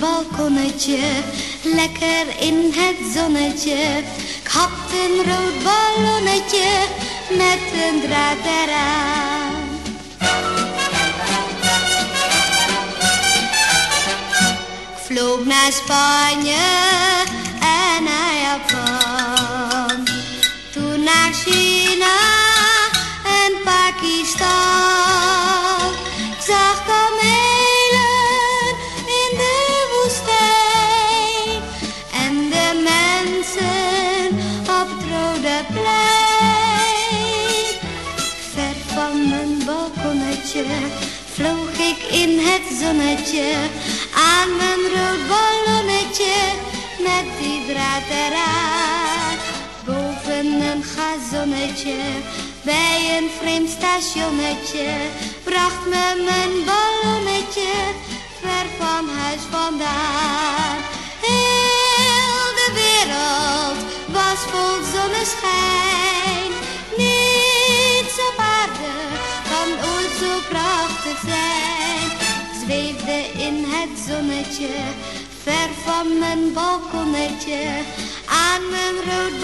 balkonnetje, lekker in het zonnetje. Ik had een rood ballonnetje met een draad eraan. Ik vloog naar Spanje en naar Japan. Toen naar China Ver van mijn balkonnetje vloog ik in het zonnetje aan mijn rood ballonnetje met die draad eraan. Boven een gazonnetje bij een vreemd stationnetje bracht me mijn ballonnetje ver van huis vandaan. Niets op aarde kan ooit zo prachtig zijn. Zweefde in het zonnetje, ver van mijn balkonnetje, aan mijn rood